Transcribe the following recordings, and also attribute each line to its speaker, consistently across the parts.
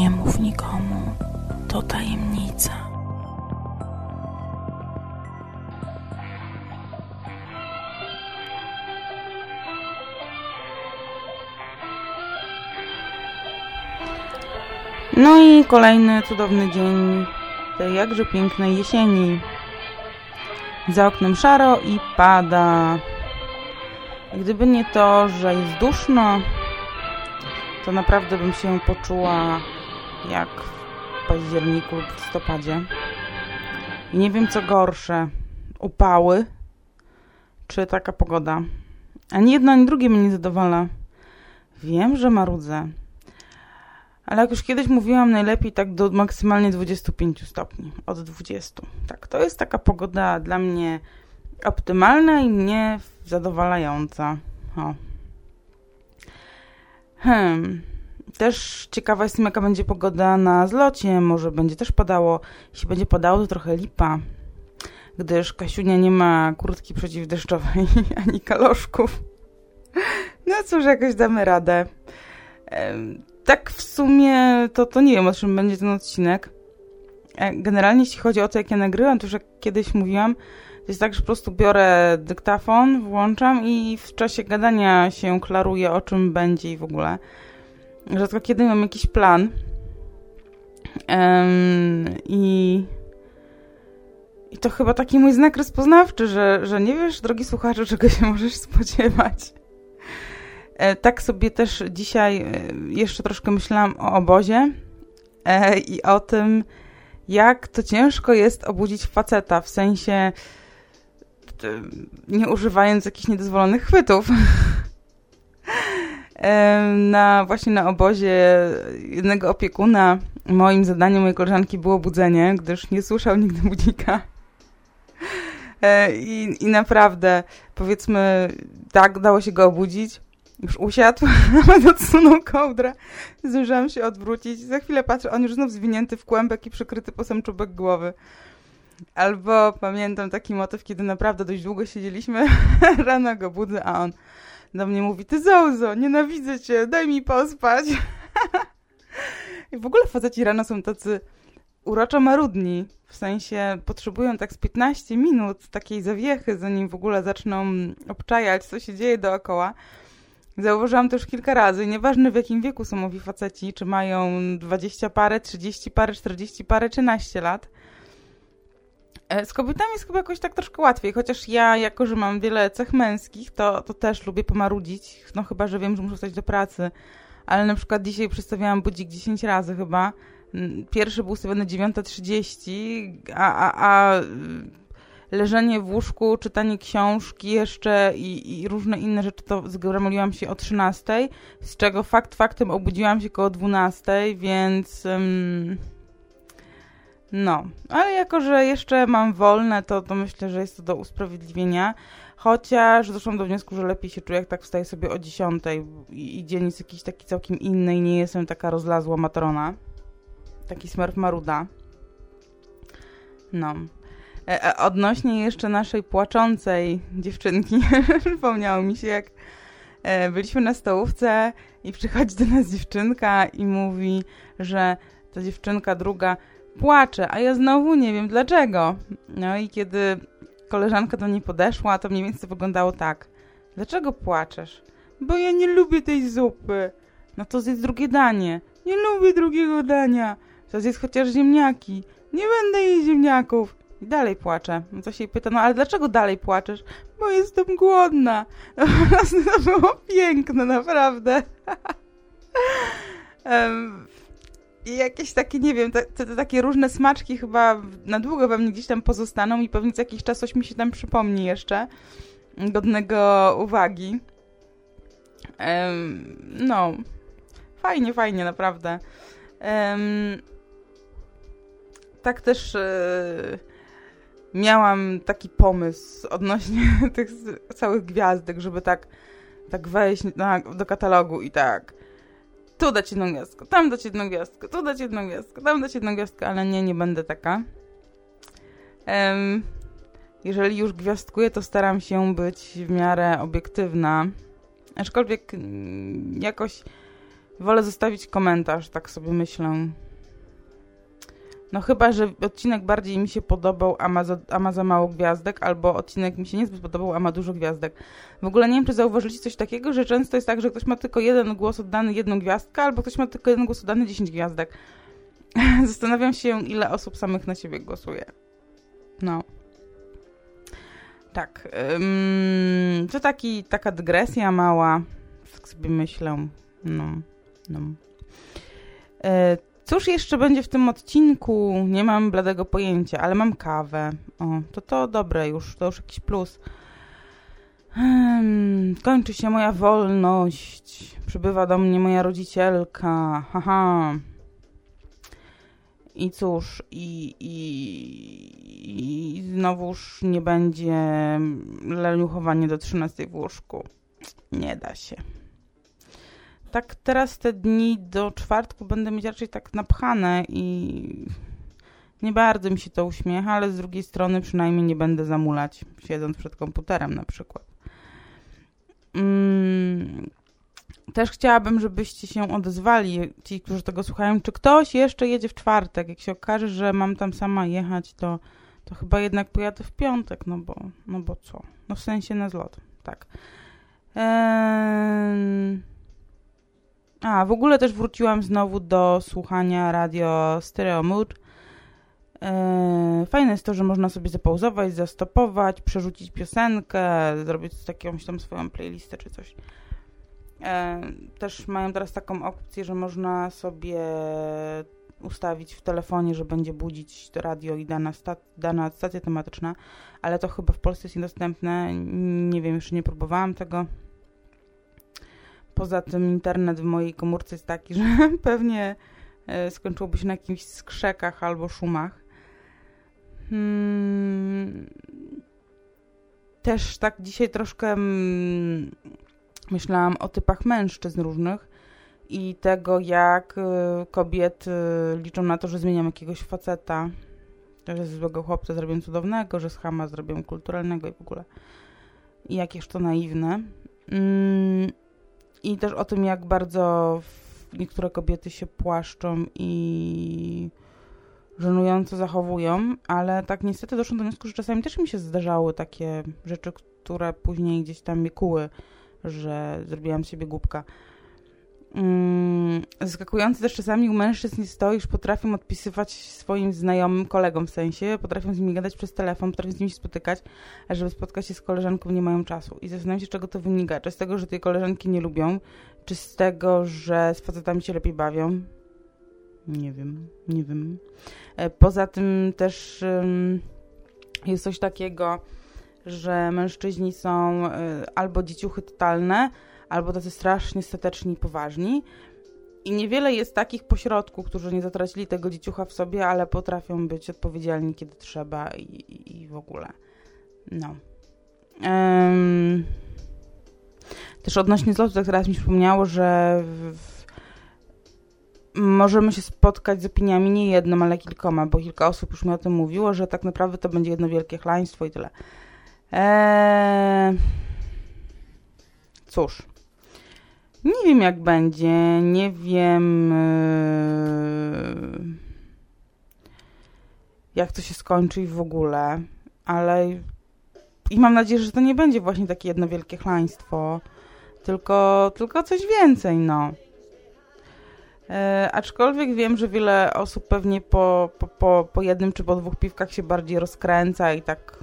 Speaker 1: Nie mów nikomu, to tajemnica.
Speaker 2: No i kolejny cudowny dzień tej jakże pięknej jesieni. Za oknem szaro i pada. Gdyby nie to, że jest duszno, to naprawdę bym się poczuła jak w październiku lub listopadzie. I nie wiem co gorsze, upały czy taka pogoda. Ani jedno, ani drugie mnie nie zadowala. Wiem, że marudzę. Ale jak już kiedyś mówiłam, najlepiej tak do maksymalnie 25 stopni. Od 20. Tak, to jest taka pogoda dla mnie optymalna i mnie zadowalająca. O. Hmm. Też ciekawa jestem, jaka będzie pogoda na zlocie. Może będzie też padało. Jeśli będzie padało, to trochę lipa. Gdyż Kasiunia nie ma kurtki przeciwdeszczowej ani kaloszków. No cóż, jakoś damy radę. Tak w sumie to, to nie wiem, o czym będzie ten odcinek. E, generalnie jeśli chodzi o to, jak ja nagrywam, to już jak kiedyś mówiłam, to jest tak, że po prostu biorę dyktafon, włączam i w czasie gadania się klaruje, o czym będzie i w ogóle. Rzadko kiedy mam jakiś plan. Um, I i to chyba taki mój znak rozpoznawczy, że, że nie wiesz, drogi słuchaczu, czego się możesz spodziewać. E, tak sobie też dzisiaj e, jeszcze troszkę myślałam o obozie e, i o tym, jak to ciężko jest obudzić faceta, w sensie nie używając jakichś niedozwolonych chwytów. na, właśnie na obozie jednego opiekuna moim zadaniem mojej koleżanki było budzenie, gdyż nie słyszał nigdy budzika. I, I naprawdę, powiedzmy, tak, dało się go obudzić. Już usiadł, nawet odsunął kołdrę. Zdążyłam się odwrócić. Za chwilę patrzę, on już znów zwinięty w kłębek i przykryty posem czubek głowy. Albo pamiętam taki motyw, kiedy naprawdę dość długo siedzieliśmy, rano go budzę, a on do mnie mówi, ty Zołzo, nienawidzę cię, daj mi pospać. I w ogóle faceci rano są tacy uroczo marudni, w sensie potrzebują tak z 15 minut takiej zawiechy, zanim w ogóle zaczną obczajać, co się dzieje dookoła. Zauważyłam to już kilka razy, nieważne w jakim wieku są owi faceci, czy mają 20 parę, 30 parę, 40 parę, 13 lat. E, z kobietami jest chyba jakoś tak troszkę łatwiej, chociaż ja, jako że mam wiele cech męskich, to, to też lubię pomarudzić, no chyba, że wiem, że muszę wstać do pracy. Ale na przykład dzisiaj przestawiałam budzik 10 razy chyba. Pierwszy był ustawiony 9.30, a, a, a leżenie w łóżku, czytanie książki jeszcze i, i różne inne rzeczy, to zgromoliłam się o 13, z czego fakt faktem obudziłam się koło 12, więc... Um, no, ale jako, że jeszcze mam wolne, to, to myślę, że jest to do usprawiedliwienia. Chociaż doszłam do wniosku, że lepiej się czuję, jak tak wstaję sobie o 10 i, i dzień jest jakiś taki całkiem inny i nie jestem taka rozlazła matrona. Taki smurf maruda. No. E, e, odnośnie jeszcze naszej płaczącej dziewczynki, przypomniało mi się, jak e, byliśmy na stołówce i przychodzi do nas dziewczynka i mówi, że ta dziewczynka druga płacze, a ja znowu nie wiem dlaczego. No i kiedy koleżanka do niej podeszła, to mniej więcej wyglądało tak. Dlaczego płaczesz? Bo ja nie lubię tej zupy. No to zjedz drugie danie. Nie lubię drugiego dania. To zjedz chociaż ziemniaki. Nie będę jeść ziemniaków. I dalej płaczę. No to się pyta, no ale dlaczego dalej płaczesz? Bo jestem głodna. No, to było piękne, naprawdę. I jakieś takie, nie wiem, te, te, takie różne smaczki chyba na długo we mnie gdzieś tam pozostaną i pewnie co jakiś czas coś mi się tam przypomni jeszcze. Godnego uwagi. Um, no, fajnie, fajnie, naprawdę. Um, tak też... Yy, miałam taki pomysł odnośnie tych całych gwiazdek, żeby tak, tak wejść na, do katalogu i tak tu dać jedną gwiazdkę, tam dać jedną gwiazdkę, tu dać jedną gwiazdkę, tam dać jedną gwiazdkę, ale nie, nie będę taka. Um, jeżeli już gwiazdkuję, to staram się być w miarę obiektywna. Aczkolwiek mm, jakoś Wolę zostawić komentarz, tak sobie myślę. No chyba, że odcinek bardziej mi się podobał, a ma, za, a ma za mało gwiazdek, albo odcinek mi się niezbyt podobał, a ma dużo gwiazdek. W ogóle nie wiem, czy zauważyliście coś takiego, że często jest tak, że ktoś ma tylko jeden głos oddany jedną gwiazdkę, albo ktoś ma tylko jeden głos oddany 10 gwiazdek. Zastanawiam się, ile osób samych na siebie głosuje. No. Tak. Ym, to taki, taka dygresja mała. Tak sobie myślę. No. no. E, cóż jeszcze będzie w tym odcinku? Nie mam bladego pojęcia, ale mam kawę. O, to to dobre już, to już jakiś plus. Hmm, kończy się moja wolność. Przybywa do mnie moja rodzicielka. Haha. I cóż, i, i, i znowuż nie będzie leniuchowanie do 13 w łóżku. Nie da się. Tak teraz te dni do czwartku będę mieć raczej tak napchane i nie bardzo mi się to uśmiecha, ale z drugiej strony przynajmniej nie będę zamulać, siedząc przed komputerem na przykład. Mm, też chciałabym, żebyście się odezwali, ci, którzy tego słuchają, czy ktoś jeszcze jedzie w czwartek. Jak się okaże, że mam tam sama jechać, to, to chyba jednak pojadę w piątek, no bo, no bo co? No w sensie na zlot, tak. Eee... A, w ogóle też wróciłam znowu do słuchania radio Stereo Mood. Eee, fajne jest to, że można sobie zapauzować, zastopować, przerzucić piosenkę, zrobić jakąś tam swoją playlistę czy coś. E, też mają teraz taką opcję, że można sobie ustawić w telefonie, że będzie budzić radio i dana, dana stacja tematyczna, ale to chyba w Polsce jest niedostępne. Nie wiem, jeszcze nie próbowałam tego. Poza tym internet w mojej komórce jest taki, że pewnie e, skończyłoby się na jakichś skrzekach albo szumach. Hmm. Też tak dzisiaj troszkę mm, myślałam o typach mężczyzn różnych i tego, jak y, kobiety liczą na to, że zmieniam jakiegoś faceta, że z złego chłopca zrobią cudownego, że z chama zrobią kulturalnego i w ogóle. I jakież to naiwne. Mm, I też o tym, jak bardzo niektóre kobiety się płaszczą i żenująco zachowują, ale tak niestety doszłam do wniosku, że czasami też mi się zdarzały takie rzeczy, które później gdzieś tam mi kuły że zrobiłam siebie głupka. Mm, zaskakujące też czasami u mężczyzn jest to, iż potrafią odpisywać swoim znajomym kolegom w sensie, potrafią z nimi gadać przez telefon, potrafią z nimi się spotykać, a żeby spotkać się z koleżanką nie mają czasu. I zastanawiam się, czego to wynika. Czy z tego, że tej koleżanki nie lubią, czy z tego, że z facetami się lepiej bawią? Nie wiem, nie wiem. E, poza tym też jest coś takiego, że mężczyźni są y, albo dzieciuchy totalne, albo tacy strasznie stateczni i poważni. I niewiele jest takich pośrodku, którzy nie zatracili tego dzieciucha w sobie, ale potrafią być odpowiedzialni, kiedy trzeba i, i, w ogóle. No. Um, też odnośnie zlotu, tak teraz mi przypomniało, że w, w, możemy się spotkać z opiniami nie jedną, ale kilkoma, bo kilka osób już mi o tym mówiło, że tak naprawdę to będzie jedno wielkie chlaństwo i tyle. Eee, cóż. Nie wiem jak będzie, nie wiem yy, jak to się skończy i w ogóle, ale i mam nadzieję, że to nie będzie właśnie takie jedno wielkie chlaństwo, tylko, tylko coś więcej, no. E, aczkolwiek wiem, że wiele osób pewnie po, po, po, po jednym czy po dwóch piwkach się bardziej rozkręca i tak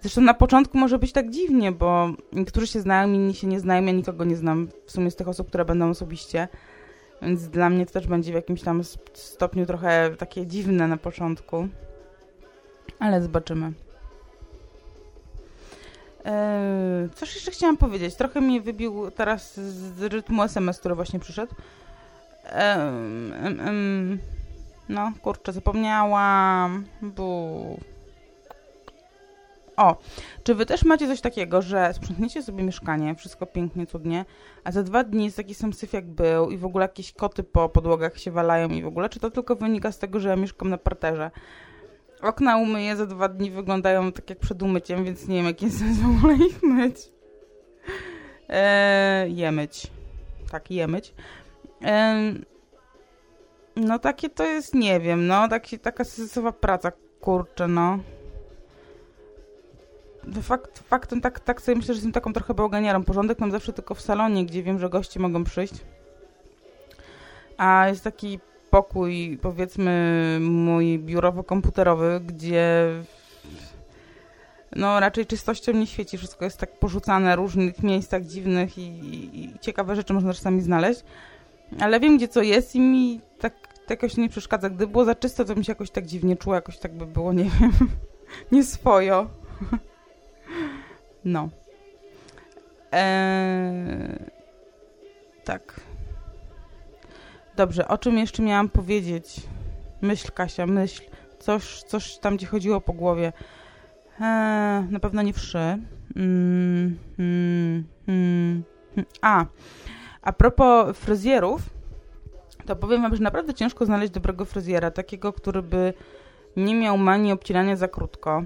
Speaker 2: Zresztą na początku może być tak dziwnie, bo niektórzy się znają, inni się nie znają, ja nikogo nie znam w sumie z tych osób, które będą osobiście. Więc dla mnie to też będzie w jakimś tam stopniu trochę takie dziwne na początku. Ale zobaczymy. Eee, coś jeszcze chciałam powiedzieć. Trochę mnie wybił teraz z rytmu SMS, który właśnie przyszedł. Eee, no, kurczę, zapomniałam. Bu. O, czy wy też macie coś takiego, że sprzątniecie sobie mieszkanie, wszystko pięknie, cudnie, a za dwa dni jest taki sam syf jak był i w ogóle jakieś koty po podłogach się walają i w ogóle, czy to tylko wynika z tego, że ja mieszkam na parterze? Okna umyję, za dwa dni wyglądają tak jak przed umyciem, więc nie wiem, jaki jest sens w ogóle ich myć. Eee, je myć. Tak, je myć. no takie to jest, nie wiem, no taki, taka sesysowa praca, kurczę, no. Fakt, faktem tak, tak sobie myślę, że jestem taką trochę bałaganiarą. Porządek mam zawsze tylko w salonie, gdzie wiem, że goście mogą przyjść. A jest taki pokój, powiedzmy, mój biurowo-komputerowy, gdzie no raczej czystością nie świeci. Wszystko jest tak porzucane w różnych miejscach dziwnych i, i, i ciekawe rzeczy można czasami znaleźć. Ale wiem, gdzie co jest i mi tak, jakoś nie przeszkadza. Gdyby było za czysto, to bym się jakoś tak dziwnie czuła, jakoś tak by było, nie wiem, nie swojo. No. Eee, tak. Dobrze, o czym jeszcze miałam powiedzieć? Myśl, Kasia, myśl. Coś, coś tam ci chodziło po głowie. Eee, na pewno nie wszy. Mm, mm, mm, a, a propos fryzjerów, to powiem wam, że naprawdę ciężko znaleźć dobrego fryzjera, takiego, który by nie miał manii obcinania za krótko,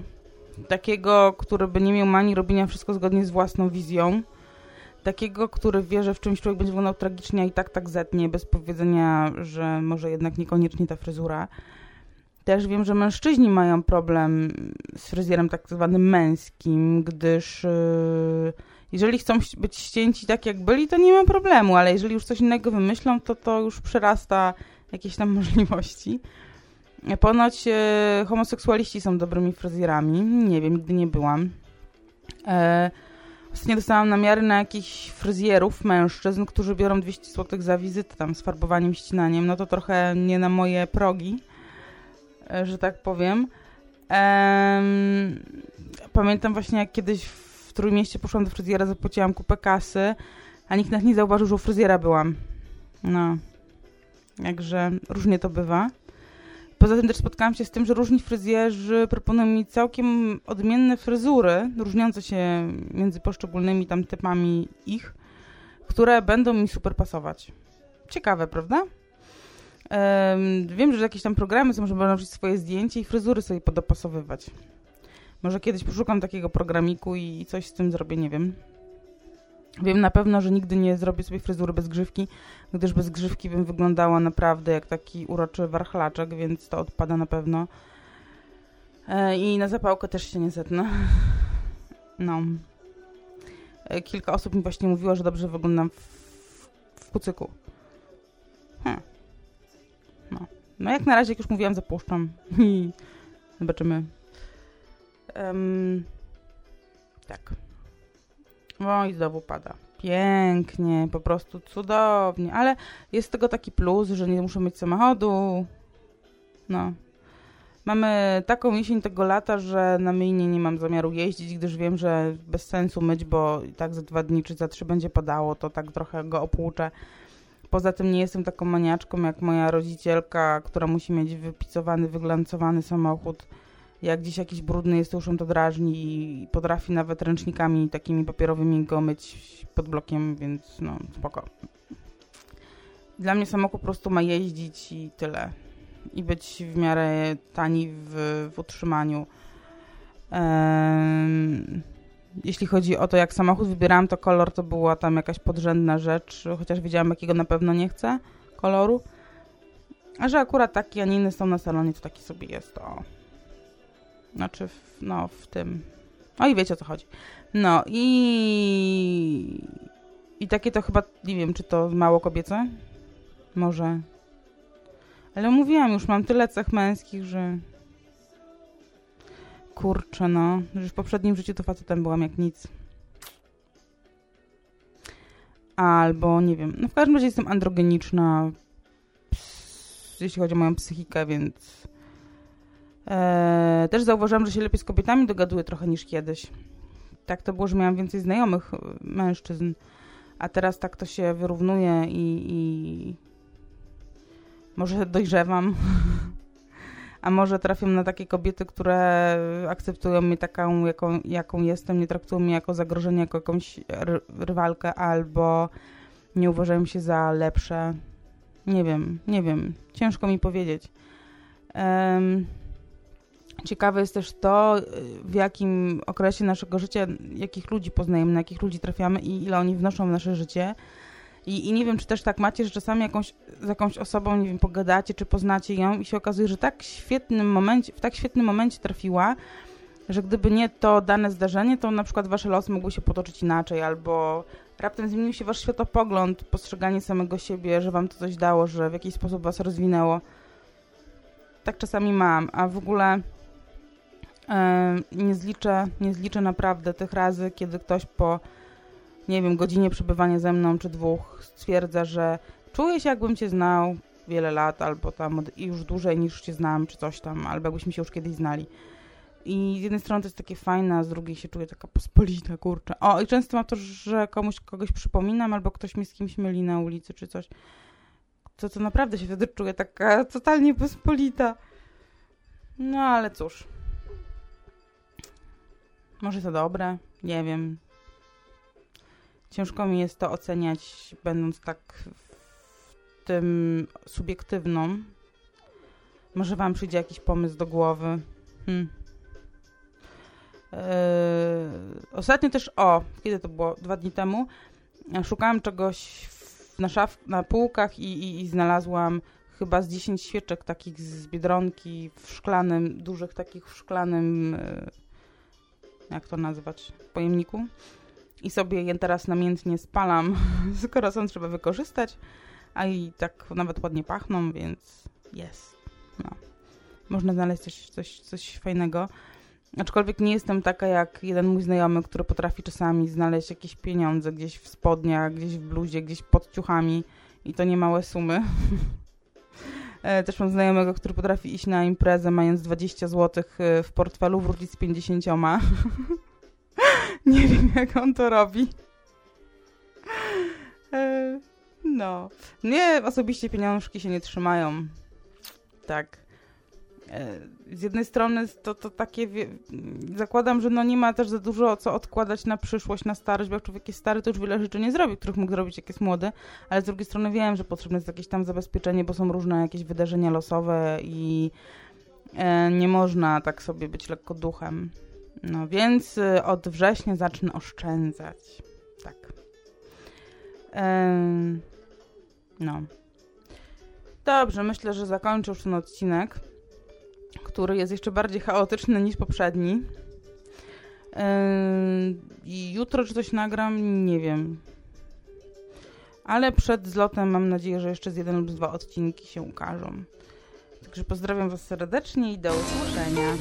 Speaker 2: takiego, który by nie miał manii robienia wszystko zgodnie z własną wizją, takiego, który wie, że w czymś człowiek będzie wyglądał tragicznie, a i tak tak zetnie, bez powiedzenia, że może jednak niekoniecznie ta fryzura. Też wiem, że mężczyźni mają problem z fryzjerem tak zwanym męskim, gdyż yy, jeżeli chcą być ścięci tak jak byli, to nie ma problemu, ale jeżeli już coś innego wymyślą, to to już przerasta jakieś tam możliwości. Ponoć e, homoseksualiści są dobrymi fryzjerami. Nie wiem, nigdy nie byłam. E, ostatnio dostałam namiary na jakichś fryzjerów, mężczyzn, którzy biorą 200 zł za wizytę tam z farbowaniem, ścinaniem. No to trochę nie na moje progi, e, że tak powiem. E, pamiętam właśnie jak kiedyś w Trójmieście poszłam do fryzjera, zapłaciłam kupę kasy, a nikt nawet nie zauważył, że u fryzjera byłam. No. Jakże różnie to bywa. Poza tym też spotkałam się z tym, że różni fryzjerzy proponują mi całkiem odmienne fryzury, różniące się między poszczególnymi tam typami ich, które będą mi super pasować. Ciekawe, prawda? Wiem, że jakieś tam programy są, żeby robić swoje zdjęcie i fryzury sobie podopasowywać. Może kiedyś poszukam takiego programiku i coś z tym zrobię, nie wiem. Wiem na pewno, że nigdy nie zrobię sobie fryzury bez grzywki, gdyż bez grzywki bym wyglądała naprawdę jak taki uroczy warchlaczek, więc to odpada na pewno. E, I na zapałkę też się nie zetnę. No. E, kilka osób mi właśnie mówiło, że dobrze wyglądam w, w kucyku. Hmm. No. no jak na razie, jak już mówiłam, zapuszczam. Zobaczymy. Um, tak. No i znowu pada. Pięknie, po prostu cudownie, ale jest tego taki plus, że nie muszę mieć samochodu. No. Mamy taką jesień tego lata, że na myjnie nie mam zamiaru jeździć, gdyż wiem, że bez sensu myć, bo i tak za dwa dni czy za trzy będzie padało, to tak trochę go opłuczę. Poza tym nie jestem taką maniaczką jak moja rodzicielka, która musi mieć wypicowany, wyglancowany samochód jak gdzieś jakiś brudny jest, to już on to drażni i potrafi nawet ręcznikami takimi papierowymi go myć pod blokiem, więc no spoko. Dla mnie samochód po prostu ma jeździć i tyle. I być w miarę tani w, w utrzymaniu. Jeśli chodzi o to, jak samochód wybierałam, to kolor to była tam jakaś podrzędna rzecz, chociaż wiedziałam, jakiego na pewno nie chcę koloru. A że akurat taki, a nie inny są na salonie, to taki sobie jest, to znaczy, w, no, w tym. No i wiecie o co chodzi. No i. I takie to chyba, nie wiem, czy to mało kobiece? Może. Ale mówiłam już, mam tyle cech męskich, że. Kurczę, no. Że w poprzednim życiu to facetem byłam jak nic. Albo, nie wiem. No w każdym razie jestem androgeniczna, jeśli chodzi o moją psychikę, więc Eee, też zauważyłam, że się lepiej z kobietami dogaduję trochę niż kiedyś. Tak to było, że miałam więcej znajomych e, mężczyzn, a teraz tak to się wyrównuje i, i może dojrzewam. A może trafię na takie kobiety, które akceptują mnie taką, jaką, jaką jestem, nie traktują mnie jako zagrożenie, jako jakąś rywalkę, albo nie uważają się za lepsze. Nie wiem, nie wiem. Ciężko mi powiedzieć. Um, Ciekawe jest też to, w jakim okresie naszego życia, jakich ludzi poznajemy, na jakich ludzi trafiamy i ile oni wnoszą w nasze życie. I, I nie wiem, czy też tak macie, że czasami jakąś, z jakąś osobą, nie wiem, pogadacie, czy poznacie ją i się okazuje, że tak świetnym momencie, w tak świetnym momencie trafiła, że gdyby nie to dane zdarzenie, to na przykład wasze losy mogły się potoczyć inaczej, albo raptem zmienił się wasz światopogląd, postrzeganie samego siebie, że wam to coś dało, że w jakiś sposób was rozwinęło. Tak czasami mam, a w ogóle nie zliczę, nie zliczę naprawdę tych razy, kiedy ktoś po, nie wiem, godzinie przebywania ze mną czy dwóch stwierdza, że czuję się jakbym cię znał wiele lat, albo tam już dłużej niż cię znam, czy coś tam, albo jakbyśmy się już kiedyś znali. I z jednej strony to jest takie fajne, a z drugiej się czuję taka pospolita, kurczę. O, i często mam to, że komuś kogoś przypominam, albo ktoś mnie z kimś myli na ulicy, czy coś. To, to naprawdę się wtedy czuję taka totalnie pospolita. No, ale cóż. Może to dobre? Nie wiem. Ciężko mi jest to oceniać, będąc tak w tym subiektywną. Może wam przyjdzie jakiś pomysł do głowy. Hmm. Yy, ostatnio też, o, kiedy to było? Dwa dni temu. Szukałam czegoś w, na, szaf, na półkach i, i, i znalazłam chyba z 10 świeczek takich z Biedronki w szklanym, dużych takich w szklanym, yy, jak to nazwać, pojemniku. I sobie je teraz namiętnie spalam, skoro są trzeba wykorzystać, a i tak nawet ładnie pachną, więc jest. No. Można znaleźć coś, coś, coś fajnego. Aczkolwiek nie jestem taka jak jeden mój znajomy, który potrafi czasami znaleźć jakieś pieniądze gdzieś w spodniach, gdzieś w bluzie, gdzieś pod ciuchami i to nie małe sumy. E, też mam znajomego, który potrafi iść na imprezę mając 20 zł e, w portfelu, wrócić z 50. nie wiem jak on to robi. E, no. Nie, osobiście pieniążki się nie trzymają. Tak. E, z jednej strony to, to takie, zakładam, że no nie ma też za dużo co odkładać na przyszłość, na starość, bo jak człowiek jest stary, to już wiele rzeczy nie zrobi, których mógł zrobić jak jest młody, ale z drugiej strony wiem, że potrzebne jest jakieś tam zabezpieczenie, bo są różne jakieś wydarzenia losowe i e, nie można tak sobie być lekko duchem. No więc e, od września zacznę oszczędzać. Tak. No. Dobrze, myślę, że zakończę już ten odcinek który jest jeszcze bardziej chaotyczny niż poprzedni. I jutro czy coś nagram, nie wiem. Ale przed zlotem mam nadzieję, że jeszcze z jeden lub dwa odcinki się ukażą. Także pozdrawiam Was serdecznie i do usłyszenia.